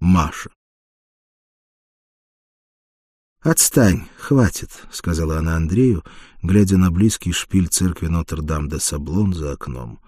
Маша. «Отстань, хватит», — сказала она Андрею, глядя на близкий шпиль церкви Нотр-Дам-де-Саблон за окном.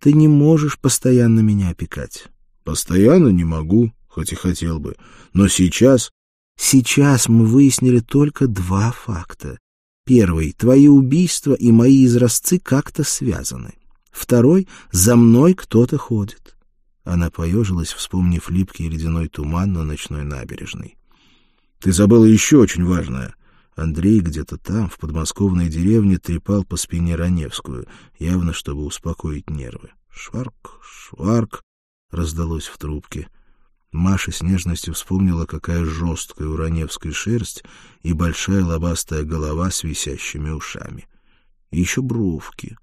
«Ты не можешь постоянно меня опекать». «Постоянно не могу, хоть и хотел бы. Но сейчас...» «Сейчас мы выяснили только два факта. Первый — твои убийства и мои изразцы как-то связаны. Второй — за мной кто-то ходит». Она поежилась, вспомнив липкий ледяной туман на ночной набережной. Ты забыла еще очень важное. Андрей где-то там, в подмосковной деревне, трепал по спине Раневскую, явно чтобы успокоить нервы. «Шварк, шварк!» — раздалось в трубке. Маша с нежностью вспомнила, какая жесткая у Раневской шерсть и большая лобастая голова с висящими ушами. Еще бровки,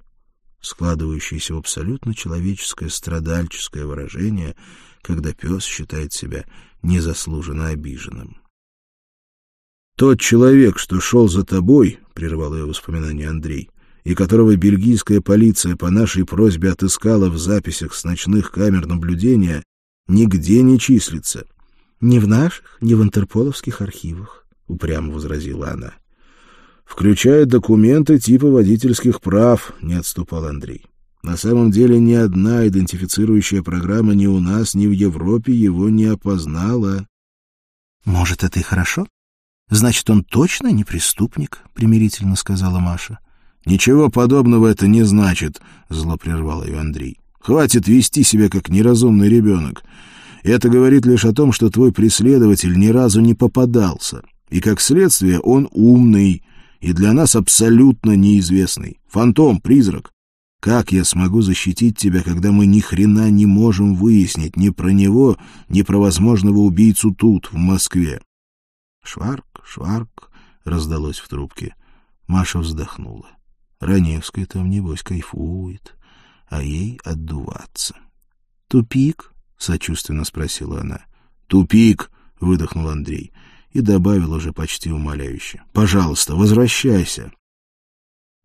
складывающиеся в абсолютно человеческое страдальческое выражение, когда пес считает себя незаслуженно обиженным. «Тот человек, что шел за тобой», — прервал ее воспоминание Андрей, «и которого бельгийская полиция по нашей просьбе отыскала в записях с ночных камер наблюдения, нигде не числится». «Ни в наших, ни в интерполовских архивах», — упрямо возразила она. «Включая документы типа водительских прав», — не отступал Андрей. «На самом деле ни одна идентифицирующая программа ни у нас, ни в Европе его не опознала». «Может, это и хорошо?» Значит, он точно не преступник, примирительно сказала Маша. Ничего подобного это не значит, зло прервал ее Андрей. Хватит вести себя как неразумный ребенок. Это говорит лишь о том, что твой преследователь ни разу не попадался, и как следствие он умный и для нас абсолютно неизвестный. Фантом, призрак. Как я смогу защитить тебя, когда мы ни хрена не можем выяснить ни про него, ни про возможного убийцу тут, в Москве? Шварк, шварк, раздалось в трубке. Маша вздохнула. Раневская там, небось, кайфует, а ей отдуваться. «Тупик?» — сочувственно спросила она. «Тупик!» — выдохнул Андрей и добавил уже почти умоляюще. «Пожалуйста, возвращайся!»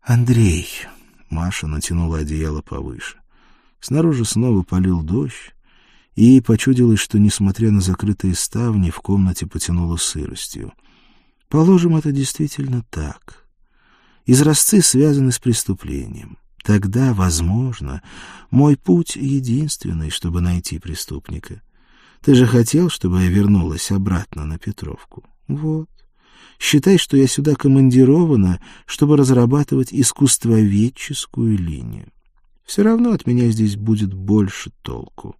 «Андрей!» — Маша натянула одеяло повыше. Снаружи снова полил дождь, и ей почудилось, что, несмотря на закрытые ставни, в комнате потянуло сыростью. Положим, это действительно так. Изразцы связаны с преступлением. Тогда, возможно, мой путь единственный, чтобы найти преступника. Ты же хотел, чтобы я вернулась обратно на Петровку? Вот. Считай, что я сюда командирована, чтобы разрабатывать искусствоведческую линию. Все равно от меня здесь будет больше толку.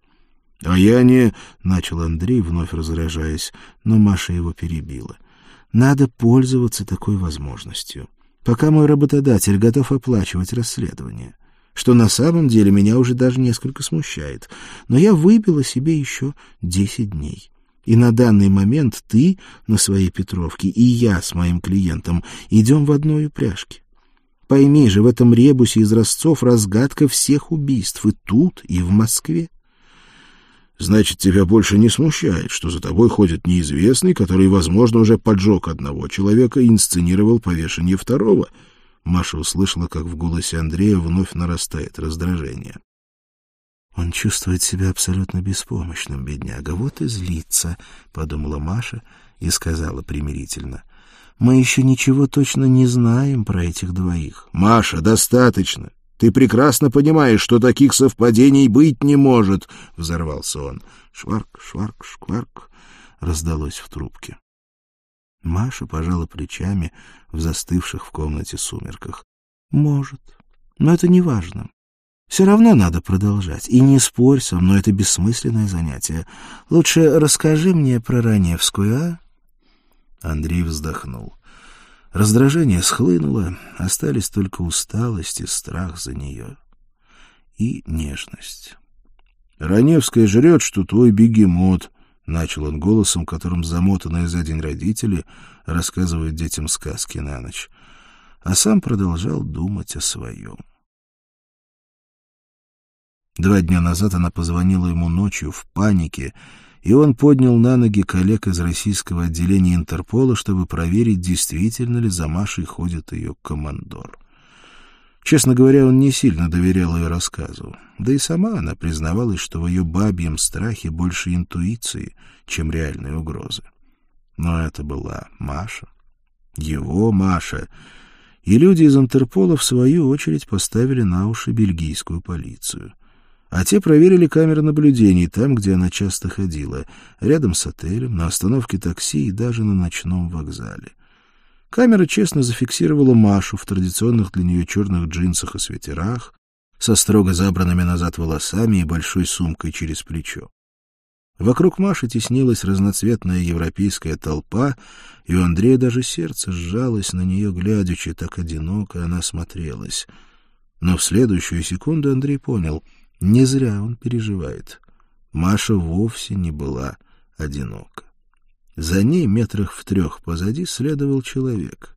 — А я не... — начал Андрей, вновь разражаясь, но Маша его перебила. — Надо пользоваться такой возможностью, пока мой работодатель готов оплачивать расследование, что на самом деле меня уже даже несколько смущает. Но я выбила себе еще десять дней. И на данный момент ты на своей Петровке и я с моим клиентом идем в одной упряжке. Пойми же, в этом ребусе из разцов разгадка всех убийств и тут, и в Москве. Значит, тебя больше не смущает, что за тобой ходит неизвестный, который, возможно, уже поджег одного человека и инсценировал повешение второго. Маша услышала, как в голосе Андрея вновь нарастает раздражение. Он чувствует себя абсолютно беспомощным, бедняга. Вот и злится, — подумала Маша и сказала примирительно. Мы еще ничего точно не знаем про этих двоих. — Маша, достаточно. Ты прекрасно понимаешь, что таких совпадений быть не может, — взорвался он. Шварк, шварк, шкварк раздалось в трубке. Маша пожала плечами в застывших в комнате сумерках. — Может, но это не важно. Все равно надо продолжать. И не спорь со мной, это бессмысленное занятие. Лучше расскажи мне про Раневскую, а? Андрей вздохнул. Раздражение схлынуло, остались только усталость и страх за нее. И нежность. «Раневская жрет, что твой бегемот», — начал он голосом, которым замотанные за день родители рассказывают детям сказки на ночь, а сам продолжал думать о своем. Два дня назад она позвонила ему ночью в панике и он поднял на ноги коллег из российского отделения Интерпола, чтобы проверить, действительно ли за Машей ходит ее командор. Честно говоря, он не сильно доверял ее рассказу. Да и сама она признавалась, что в ее бабьем страхе больше интуиции, чем реальной угрозы. Но это была Маша. Его Маша. И люди из Интерпола, в свою очередь, поставили на уши бельгийскую полицию. А те проверили камеры наблюдений там, где она часто ходила, рядом с отелем, на остановке такси и даже на ночном вокзале. Камера честно зафиксировала Машу в традиционных для нее черных джинсах и свитерах, со строго забранными назад волосами и большой сумкой через плечо. Вокруг Маши теснилась разноцветная европейская толпа, и у Андрея даже сердце сжалось на нее, глядячи, так одиноко она смотрелась. Но в следующую секунду Андрей понял — не зря он переживает. Маша вовсе не была одинока. За ней метрах в трех позади следовал человек.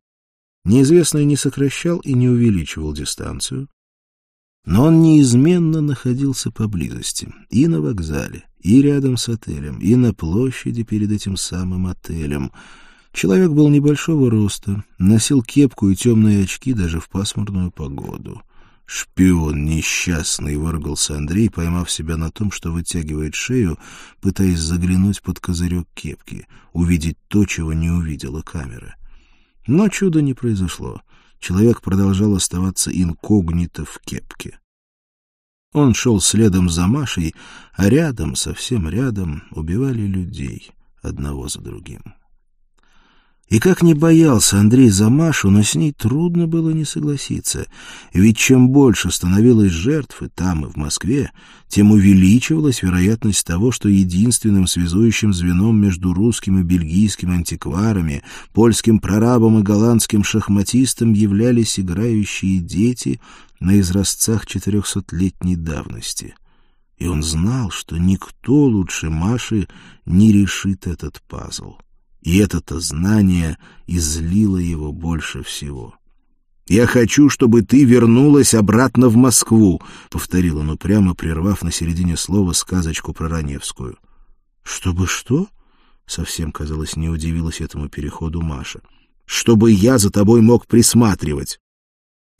Неизвестный не сокращал и не увеличивал дистанцию, но он неизменно находился поблизости, и на вокзале, и рядом с отелем, и на площади перед этим самым отелем. Человек был небольшого роста, носил кепку и темные очки даже в пасмурную погоду — «Шпион несчастный!» — выругался Андрей, поймав себя на том, что вытягивает шею, пытаясь заглянуть под козырек кепки, увидеть то, чего не увидела камера. Но чуда не произошло. Человек продолжал оставаться инкогнито в кепке. Он шел следом за Машей, а рядом, совсем рядом, убивали людей одного за другим. И как не боялся Андрей за Машу, но с ней трудно было не согласиться. Ведь чем больше становилось жертв и там, и в Москве, тем увеличивалась вероятность того, что единственным связующим звеном между русским и бельгийским антикварами, польским прорабом и голландским шахматистом являлись играющие дети на изразцах четырехсотлетней давности. И он знал, что никто лучше Маши не решит этот пазл и это-то знание излило его больше всего. «Я хочу, чтобы ты вернулась обратно в Москву», — повторил он упрямо, прервав на середине слова сказочку про Раневскую. «Чтобы что?» — совсем, казалось, не удивилась этому переходу Маша. «Чтобы я за тобой мог присматривать».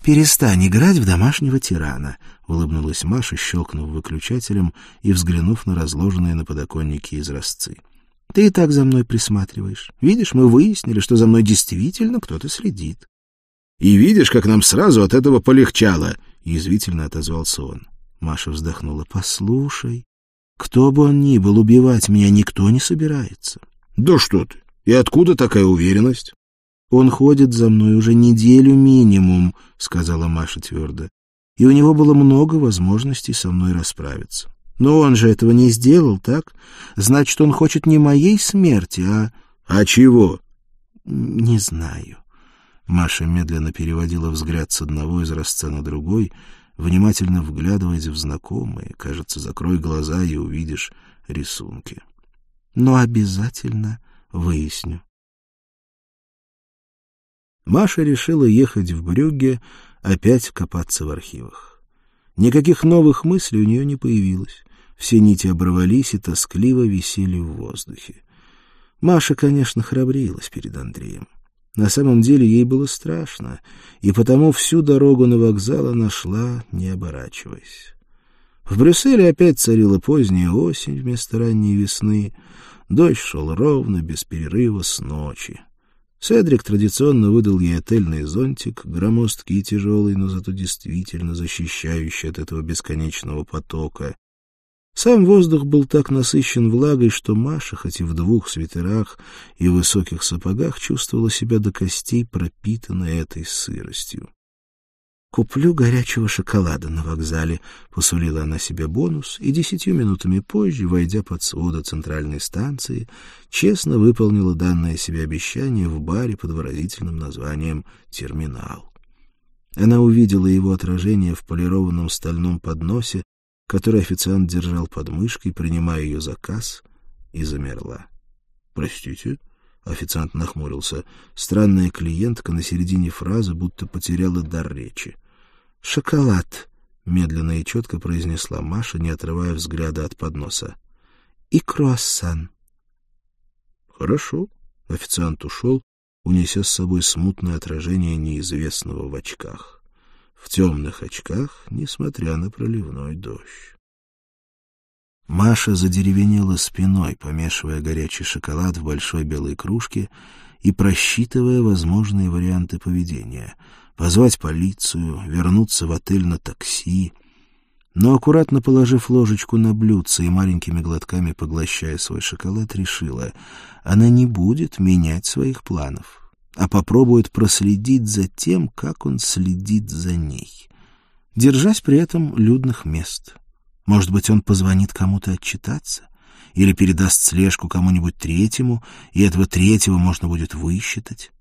«Перестань играть в домашнего тирана», — улыбнулась Маша, щелкнув выключателем и взглянув на разложенные на подоконнике изразцы. Ты и так за мной присматриваешь. Видишь, мы выяснили, что за мной действительно кто-то следит. — И видишь, как нам сразу от этого полегчало, — язвительно отозвался он. Маша вздохнула. — Послушай, кто бы он ни был, убивать меня никто не собирается. — Да что ты! И откуда такая уверенность? — Он ходит за мной уже неделю минимум, — сказала Маша твердо. И у него было много возможностей со мной расправиться. Но он же этого не сделал, так? Значит, он хочет не моей смерти, а... А чего? Не знаю. Маша медленно переводила взгляд с одного из изразца на другой, внимательно вглядываясь в знакомые. Кажется, закрой глаза и увидишь рисунки. Но обязательно выясню. Маша решила ехать в Брюгге, опять копаться в архивах. Никаких новых мыслей у нее не появилось. Все нити оборвались и тоскливо висели в воздухе. Маша, конечно, храбрилась перед Андреем. На самом деле ей было страшно, и потому всю дорогу на вокзал она шла, не оборачиваясь. В Брюсселе опять царила поздняя осень вместо ранней весны. Дождь шел ровно, без перерыва, с ночи. Седрик традиционно выдал ей отельный зонтик, громоздкий и тяжелый, но зато действительно защищающий от этого бесконечного потока. Сам воздух был так насыщен влагой, что Маша, хоть и в двух свитерах и высоких сапогах, чувствовала себя до костей пропитанной этой сыростью. «Куплю горячего шоколада на вокзале», — посулила она себе бонус, и десятью минутами позже, войдя под своды центральной станции, честно выполнила данное себе обещание в баре под выразительным названием «Терминал». Она увидела его отражение в полированном стальном подносе, который официант держал под мышкой, принимая ее заказ, и замерла. «Простите?» Официант нахмурился. Странная клиентка на середине фразы будто потеряла дар речи. «Шоколад», — медленно и четко произнесла Маша, не отрывая взгляда от подноса. «И круассан». «Хорошо». Официант ушел, унеся с собой смутное отражение неизвестного в очках. в темных очках, несмотря на проливной дождь. Маша задеревенела спиной, помешивая горячий шоколад в большой белой кружке и просчитывая возможные варианты поведения. Позвать полицию, вернуться в отель на такси. Но, аккуратно положив ложечку на блюдце и маленькими глотками поглощая свой шоколад, решила, она не будет менять своих планов, а попробует проследить за тем, как он следит за ней, держась при этом людных мест. Может быть, он позвонит кому-то отчитаться? Или передаст слежку кому-нибудь третьему, и этого третьего можно будет высчитать?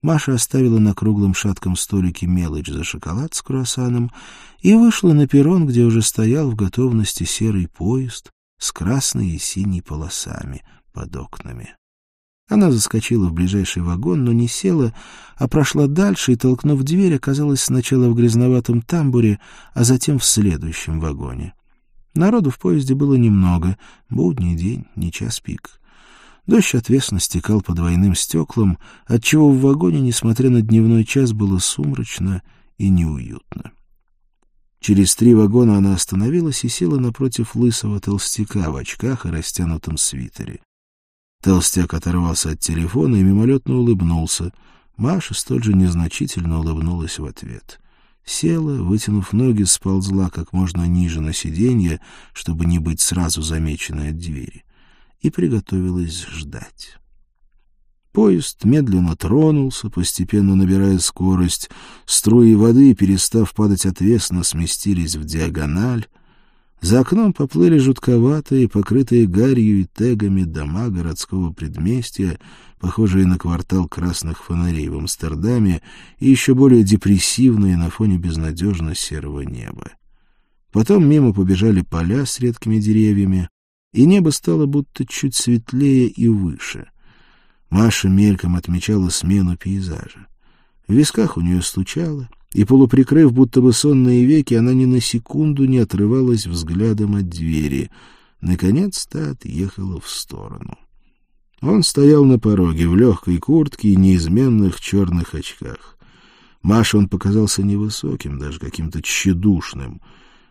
Маша оставила на круглом шатком столике мелочь за шоколад с круассаном и вышла на перрон, где уже стоял в готовности серый поезд с красной и синей полосами под окнами. Она заскочила в ближайший вагон, но не села, а прошла дальше и, толкнув дверь, оказалась сначала в грязноватом тамбуре, а затем в следующем вагоне. Народу в поезде было немного, будний день, не час пик. Дождь отвесно стекал по двойным стеклам, отчего в вагоне, несмотря на дневной час, было сумрачно и неуютно. Через три вагона она остановилась и села напротив лысого толстяка в очках и растянутом свитере. Толстяк оторвался от телефона и мимолетно улыбнулся. Маша столь же незначительно улыбнулась в ответ. Села, вытянув ноги, сползла как можно ниже на сиденье, чтобы не быть сразу замеченной от двери, и приготовилась ждать. Поезд медленно тронулся, постепенно набирая скорость. Струи воды, перестав падать отвесно, сместились в диагональ. За окном поплыли жутковатые, покрытые гарью и тегами дома городского предместья, похожие на квартал красных фонарей в Амстердаме и еще более депрессивные на фоне безнадежно серого неба. Потом мимо побежали поля с редкими деревьями, и небо стало будто чуть светлее и выше. Маша мельком отмечала смену пейзажа. В висках у нее стучало, и, полуприкрыв будто бы сонные веки, она ни на секунду не отрывалась взглядом от двери. Наконец-то отъехала в сторону. Он стоял на пороге в легкой куртке и неизменных черных очках. Маше он показался невысоким, даже каким-то тщедушным.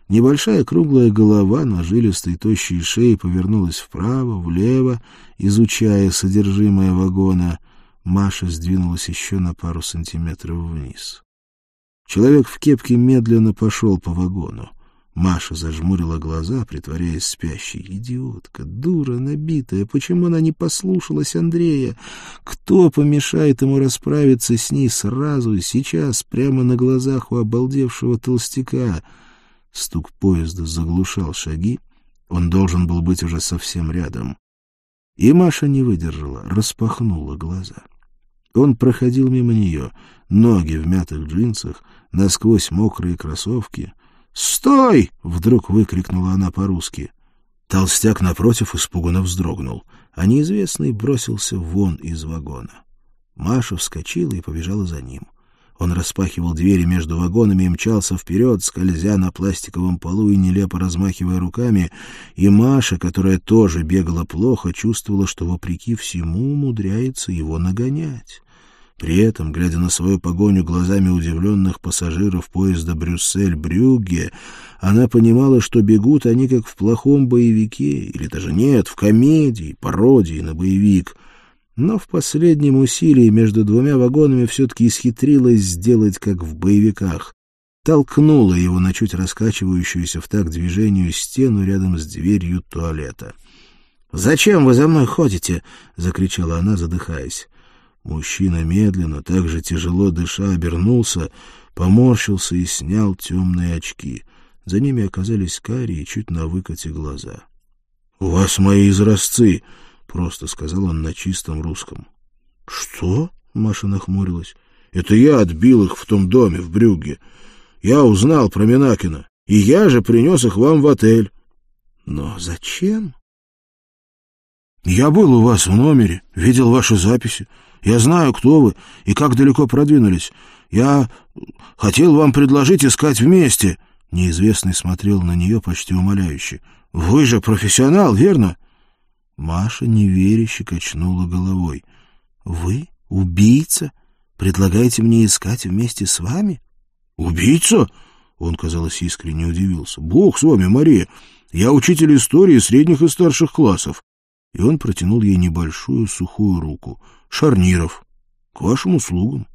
Небольшая круглая голова на жилистой тощей шее повернулась вправо, влево, изучая содержимое вагона. Маша сдвинулась еще на пару сантиметров вниз. Человек в кепке медленно пошел по вагону. Маша зажмурила глаза, притворяясь спящей. Идиотка, дура набитая, почему она не послушалась Андрея? Кто помешает ему расправиться с ней сразу, сейчас, прямо на глазах у обалдевшего толстяка? Стук поезда заглушал шаги, он должен был быть уже совсем рядом. И Маша не выдержала, распахнула глаза. Он проходил мимо нее, ноги в мятых джинсах, насквозь мокрые кроссовки. «Стой!» — вдруг выкрикнула она по-русски. Толстяк напротив испуганно вздрогнул, а неизвестный бросился вон из вагона. Маша вскочила и побежала за ним. Он распахивал двери между вагонами и мчался вперед, скользя на пластиковом полу и нелепо размахивая руками, и Маша, которая тоже бегала плохо, чувствовала, что, вопреки всему, умудряется его нагонять. При этом, глядя на свою погоню глазами удивленных пассажиров поезда Брюссель-Брюгге, она понимала, что бегут они как в плохом боевике, или даже нет, в комедии, пародии на боевик. Но в последнем усилии между двумя вагонами все-таки исхитрилась сделать, как в боевиках. Толкнула его на чуть раскачивающуюся в такт движению стену рядом с дверью туалета. «Зачем вы за мной ходите?» — закричала она, задыхаясь. Мужчина медленно, так же тяжело дыша, обернулся, поморщился и снял темные очки. За ними оказались карие, чуть на выкате глаза. — У вас мои изразцы! — просто сказал он на чистом русском. — Что? — Маша нахмурилась. — Это я отбил их в том доме в Брюгге. Я узнал про Минакина, и я же принес их вам в отель. — Но зачем? — Я был у вас в номере, видел ваши записи. Я знаю, кто вы и как далеко продвинулись. Я хотел вам предложить искать вместе». Неизвестный смотрел на нее почти умоляюще. «Вы же профессионал, верно?» Маша неверяще качнула головой. «Вы убийца? Предлагаете мне искать вместе с вами?» «Убийца?» Он, казалось, искренне удивился. «Бог с вами, Мария! Я учитель истории средних и старших классов!» И он протянул ей небольшую сухую руку. «Шарниров! К вашим услугам!»